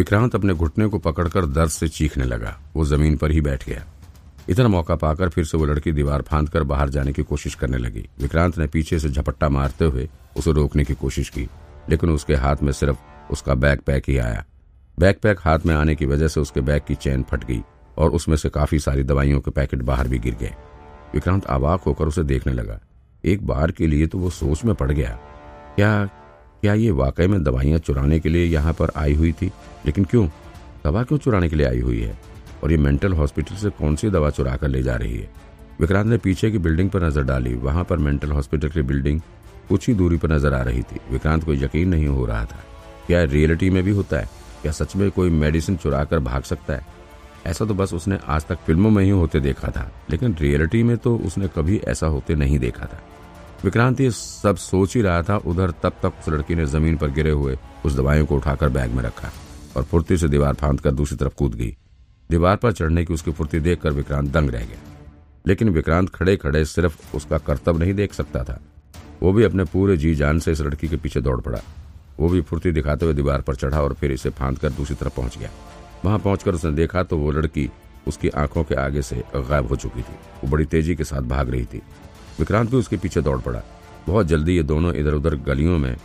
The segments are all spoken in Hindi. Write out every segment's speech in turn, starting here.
विक्रांत अपने घुटने को पकड़कर दर्द से चीखने लगा। वो ज़मीन पर ही बैठ गया। इतना मौका पाकर फिर से वो लड़की दीवार फांद कर बाहर जाने की कोशिश करने लगी। विक्रांत ने पीछे से झपट्टा मारते हुए उसे रोकने की कोशिश की, लेकिन उसके हाथ में सिर्फ़ उसका बैग पैक ही आया। बैग पैक हाथ में आने की वजह से उसके बैग की चैन फट गई और उसमें से काफ़ी सारी दवाइयों के पैकेट बाहर भी गिर गए। विक्रांत अवाक होकर उसे देखने लगा। एक बार के लिए तो वो सोच में पड़ गया। क्या क्या ये वाकई में दवाइयाँ चुराने के लिए यहाँ पर आई हुई थी? लेकिन क्यों? दवा क्यों चुराने के लिए आई हुई है? और ये मेंटल हॉस्पिटल से कौन सी दवा चुरा कर ले जा रही है? विक्रांत ने पीछे की बिल्डिंग पर नज़र डाली। वहाँ पर मेंटल हॉस्पिटल की बिल्डिंग कुछ ही दूरी पर नज़र आ रही थी। विक्रांत को यकीन नहीं हो रहा था। क्या रियलिटी में भी होता है? क्या सच में कोई मेडिसिन चुरा कर भाग सकता है? ऐसा तो बस उसने आज तक फ़िल्मों में ही होते देखा था। लेकिन रियलिटी में तो उसने कभी ऐसा होते नहीं देखा था। विक्रांत ये सब सोच ही रहा था, उधर तब तक उस लड़की ने ज़मीन पर गिरे हुए उस दवाइयों को उठाकर बैग में रखा और फुर्ती से दीवार फांद कर दूसरी तरफ़ कूद गई। दीवार पर चढ़ने की उसकी फुर्ती देखकर विक्रांत दंग रह गया। लेकिन विक्रांत खड़े खड़े सिर्फ़ उसका कर्तव्य नहीं देख सकता था। वो भी अपने पूरे जी जान से इस लड़की के पीछे दौड़ पड़ा। वो भी फुर्ती दिखाते हुए दीवार पर चढ़ा और फिर इसे फांद कर दूसरी तरफ़ पहुँच गया। वहाँ पहुंचकर उसने देखा तो वो लड़की उसकी आँखों के आगे से गायब हो चुकी थी। वो बड़ी तेज़ी के साथ भाग रही थी। विक्रांत भी उसके पीछे दौड़ पड़ा। बहुत जल्दी ये दोनों इधर उधर गलियों में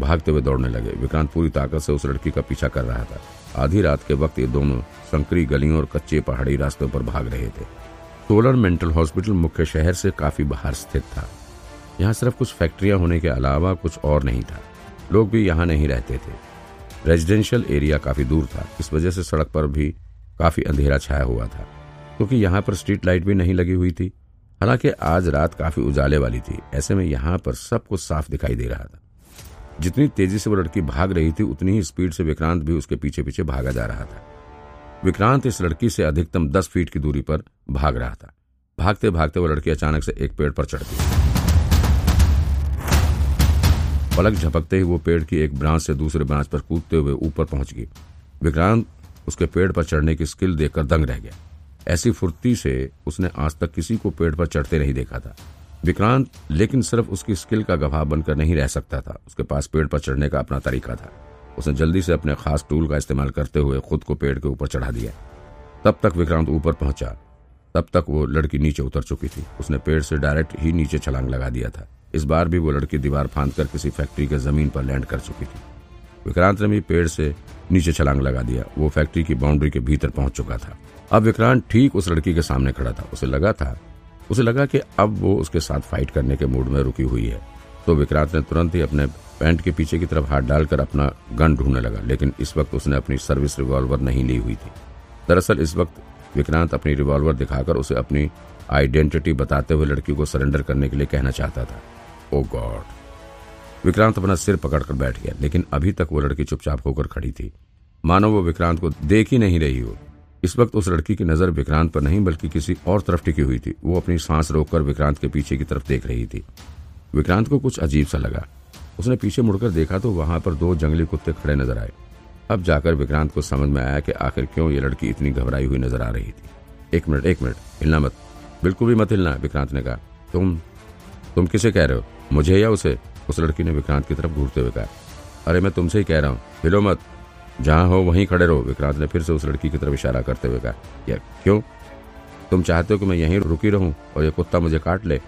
भागते हुए दौड़ने लगे। विक्रांत पूरी ताकत से उस लड़की का पीछा कर रहा था। आधी रात के वक्त ये दोनों संकरी गलियों और कच्चे पहाड़ी रास्तों पर भाग रहे थे। सोलर मेंटल हॉस्पिटल मुख्य शहर से काफ़ी बाहर स्थित था। यहाँ सिर्फ़ कुछ फैक्ट्रियाँ होने के अलावा कुछ और नहीं था। लोग भी यहाँ नहीं रहते थे। रेजिडेंशियल एरिया काफ़ी दूर था। इस वजह से सड़क पर भी काफ़ी अंधेरा छाया हुआ था। क्योंकि तो यहाँ पर स्ट्रीट लाइट भी नहीं लगी हुई थी। हालाँकि आज रात काफ़ी उजाले वाली थी, ऐसे में यहाँ पर सब कुछ साफ़ दिखाई दे रहा था। जितनी तेज़ी से वो लड़की भाग रही थी, उतनी ही स्पीड से विक्रांत भी उसके पीछे पीछे भागा जा रहा था। विक्रांत इस लड़की से अधिकतम दस फीट की दूरी पर भाग रहा था। भागते भागते वो लड़की अचानक से एक पेड़ पर चढ़ गई पलक झपकते ही वो पेड़ की एक ब्रांच से दूसरे ब्रांच पर कूदते हुए ऊपर पहुँच गई। विक्रांत उसके पेड़ पर चढ़ने की स्किल देखकर दंग रह गया। ऐसी फुर्ती से उसने आज तक किसी को पेड़ पर चढ़ते नहीं देखा था। विक्रांत, लेकिन सिर्फ़ उसकी स्किल का गवाह बनकर नहीं रह सकता था। उसके पास पेड़ पर चढ़ने का अपना तरीका था। उसने जल्दी से अपने खास टूल का इस्तेमाल करते हुए खुद को पेड़ के ऊपर चढ़ा दिया। तब तक विक्रांत ऊपर पहुँचा। तब तक वो लड़की नीचे उतर चुकी थी। उसने पेड़ से डायरेक्ट ही नीचे छलांग लगा दिया था। इस बार भी वो लड़की दीवार फांद कर किसी फैक्ट्री के ज़मीन पर लैंड कर चुकी थी। विक्रांत ने भी पेड़ से नीचे छलांग लगा दिया। वो फैक्ट्री की बाउंड्री के भीतर पहुँच चुका था। अब विक्रांत ठीक उस लड़की के सामने खड़ा था। उसे लगा था, उसे लगा कि अब वो उसके साथ फाइट करने के मूड में रुकी हुई है। तो विक्रांत ने तुरंत ही अपने पैंट के पीछे की तरफ़ हाथ डालकर अपना गन ढूँढने लगा, लेकिन इस वक्त उसने अपनी सर्विस रिवॉल्वर नहीं ली हुई थी। दरअसल इस वक्त विक्रांत अपनी रिवॉल्वर दिखाकर उसे अपनी आइडेंटिटी बताते हुए लड़की को सरेंडर करने के लिए कहना चाहता था। ओ गॉड विक्रांत अपना सिर पकड़कर बैठ गया, लेकिन अभी तक वो लड़की चुपचाप होकर खड़ी थी। मानो वो विक्रांत को देख ही नहीं रही हो। इस वक्त उस लड़की की नज़र विक्रांत पर नहीं, बल्कि किसी और तरफ़ टिकी हुई थी। वो अपनी सांस रोककर विक्रांत के पीछे की तरफ़ देख रही थी। विक्रांत को कुछ अजीब सा लगा। उसने पीछे मुड़कर देखा तो वहाँ पर दो जंगली कुत्ते खड़े नज़र आए। अब जाकर विक्रांत को समझ में आया कि आखिर क्यों ये लड़की इतनी घबराई हुई नज़र आ रही थी। एक मिनट एक मिनट, हिलना मत। बिल्कुल भी मत हिलना, विक्रांत ने कहा। तुम तुम किसे कह रहे हो? मुझे या उसे? उस लड़की ने विक्रांत की तरफ़ घूरते हुए कहा। अरे, मैं तुमसे ही कह रहा हूँ। हिलो मत। जहाँ हो वहीं खड़े रहो। विक्रांत ने फिर से उस लड़की की तरफ़ इशारा करते हुए कहा क्यों? तुम चाहते हो कि मैं यहीं रुकी रहूँ और ये कुत्ता मुझे काट ले,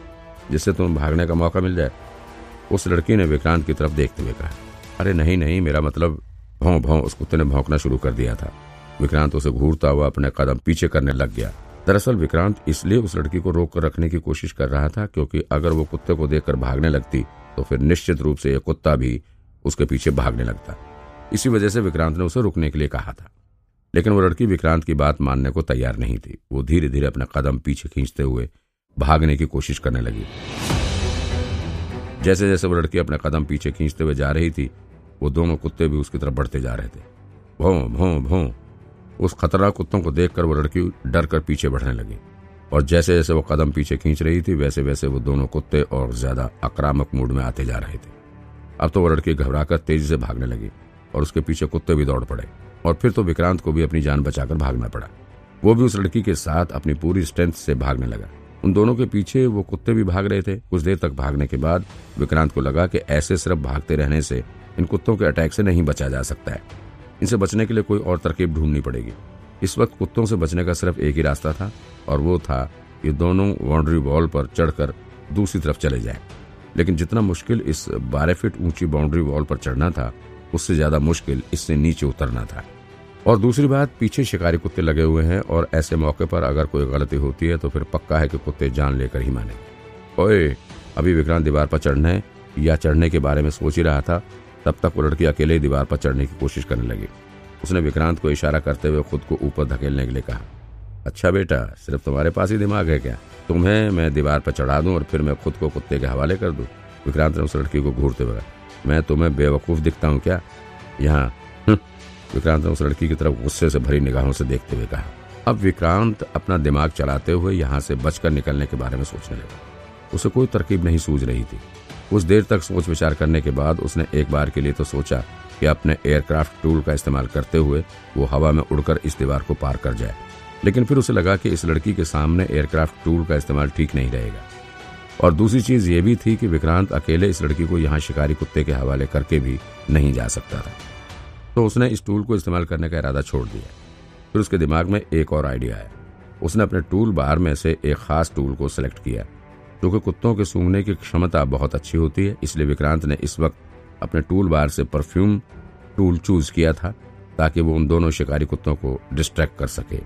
जिससे तुम भागने का मौका मिल जाए? उस लड़की ने विक्रांत की तरफ़ देखते हुए कहा, अरे नहीं नहीं, मेरा मतलब भौं भौं, उस कुत्ते ने भौंकना शुरू कर दिया था। विक्रांत उसे घूरता हुआ अपने कदम पीछे करने लग गया। दरअसल विक्रांत इसलिए उस लड़की को रोक कर रखने की कोशिश कर रहा था क्योंकि अगर वो कुत्ते को देखकर भागने लगती तो फिर निश्चित रूप से यह कुत्ता भी उसके पीछे भागने लगता। इसी वजह से विक्रांत ने उसे रुकने के लिए कहा था। लेकिन वो लड़की विक्रांत की बात मानने को तैयार नहीं थी। वो धीरे धीरे अपना कदम पीछे खींचते हुए भागने की कोशिश करने लगी। जैसे जैसे वो लड़की अपने कदम पीछे खींचते हुए जा रही थी, वो दोनों कुत्ते भी उसकी तरफ़ बढ़ते जा रहे थे। भों भों भों। उस खतरनाक कुत्तों को देखकर वो लड़की डर कर पीछे बढ़ने लगी। और जैसे जैसे वो कदम पीछे खींच रही थी वैसे वैसे वो दोनों कुत्ते और ज़्यादा आक्रामक मूड में आते जा रहे थे। अब तो वो लड़की घबराकर तेज़ी से भागने लगी। और उसके पीछे कुत्ते भी दौड़ पड़े और फिर तो विक्रांत को भी अपनी जान बचाकर भागना पड़ा। वो भी उस लड़की के साथ अपनी पूरी स्ट्रेंथ से भागने लगा। उन दोनों के पीछे वो कुत्ते भी भाग रहे थे। कुछ देर तक भागने के बाद विक्रांत को लगा कि ऐसे सिर्फ़ भागते रहने से इन कुत्तों के अटैक से नहीं बचा जा सकता है। इनसे बचने के लिए कोई और तरकीब ढूंढनी पड़ेगी। इस वक्त कुत्तों से बचने का सिर्फ़ एक ही रास्ता था और वो था कि दोनों बाउंड्री वॉल पर चढ़कर दूसरी तरफ़ चले जाएँ। लेकिन जितना मुश्किल इस बारह फीट ऊँची बाउंड्री वॉल पर चढ़ना था उससे ज़्यादा मुश्किल इससे नीचे उतरना था। और दूसरी बात, पीछे शिकारी कुत्ते लगे हुए हैं और ऐसे मौके पर अगर कोई गलती होती है तो फिर पक्का है कि कुत्ते जान लेकर ही मानेंगे ओए, अभी विक्रांत दीवार पर चढ़ने या चढ़ने के बारे में सोच ही रहा था, तब तक वो लड़की अकेले ही दीवार पर चढ़ने की कोशिश करने लगी। उसने विक्रांत को इशारा करते हुए खुद को ऊपर धकेलने के लिए कहा अच्छा बेटा, सिर्फ़ तुम्हारे पास ही दिमाग है क्या? तुम्हें मैं दीवार पर चढ़ा दूँ और फिर मैं खुद को कुत्ते के हवाले कर दूँ? विक्रांत ने उस लड़की को घूरते हुए मैं तुम्हें बेवकूफ़ दिखता हूँ क्या? यहाँ हम्म। विक्रांत ने उस लड़की की तरफ़ गुस्से से भरी निगाहों से देखते हुए कहा। अब विक्रांत अपना दिमाग चलाते हुए यहाँ से बचकर निकलने के बारे में सोचने लगा। उसे कोई तरकीब नहीं सूझ रही थी। कुछ देर तक सोच विचार करने के बाद उसने एक बार के लिए तो सोचा कि अपने एयरक्राफ्ट टूल का इस्तेमाल करते हुए वो हवा में उड़कर इस दीवार को पार कर जाए। लेकिन फिर उसे लगा कि इस लड़की के सामने एयरक्राफ्ट टूल का इस्तेमाल ठीक नहीं रहेगा। और दूसरी चीज़ ये भी थी कि विक्रांत अकेले इस लड़की को यहाँ शिकारी कुत्ते के हवाले करके भी नहीं जा सकता था। तो उसने इस टूल को इस्तेमाल करने का इरादा छोड़ दिया। फिर उसके दिमाग में एक और आइडिया आया उसने अपने टूल बार में से एक खास टूल को सिलेक्ट किया क्योंकि कुत्तों के सूंघने की क्षमता बहुत अच्छी होती है, इसलिए विक्रांत ने इस वक्त अपने टूल बार से परफ्यूम टूल चूज़ किया था, ताकि वो उन दोनों शिकारी कुत्तों को डिस्ट्रैक्ट कर सके।